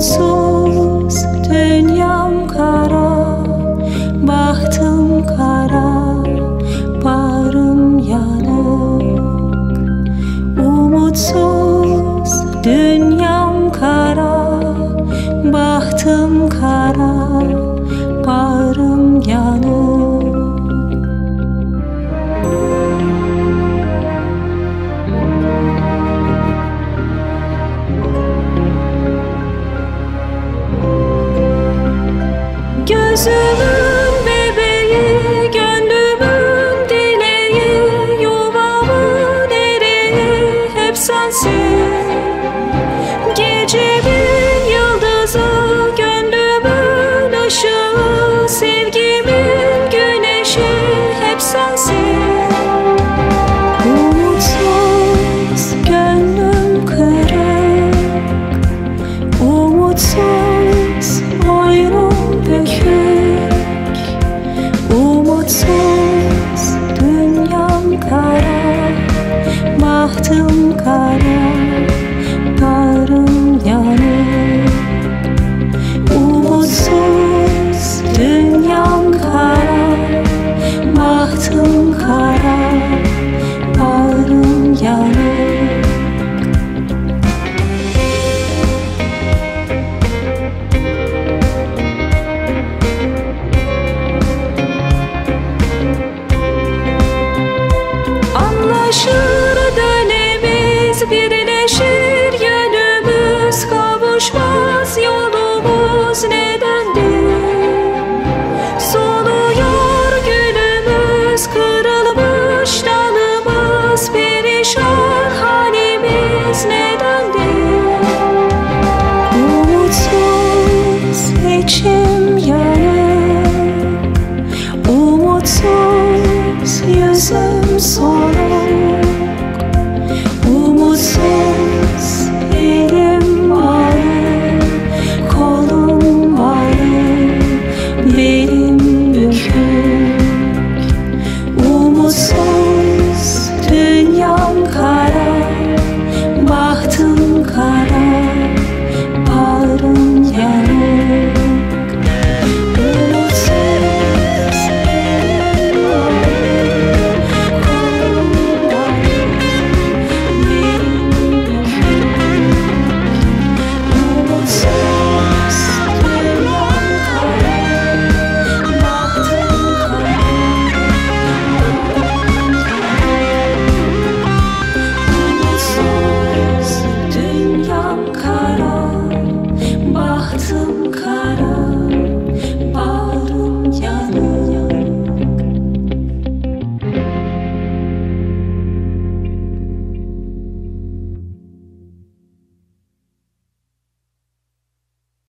mutsuz dünyam kara Bahtım kara Bağrım yanık. Umutsuz dünyam Gözümün bebeği, gönlümün dileği, yuvamın ereği hep sensin. Gecemin yıldızı, gönlümün ışığı, sevgimin güneşi hep sensin. Bahtım kara, bağrım yara içim yara Umutsuz yüzüm sola so